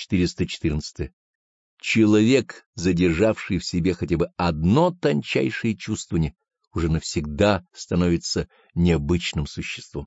414. Человек, задержавший в себе хотя бы одно тончайшее чувствование, уже навсегда становится необычным существом.